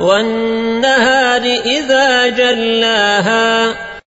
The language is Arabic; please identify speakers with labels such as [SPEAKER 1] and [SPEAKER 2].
[SPEAKER 1] والنهار إذا جلاها